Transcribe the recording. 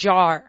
jar.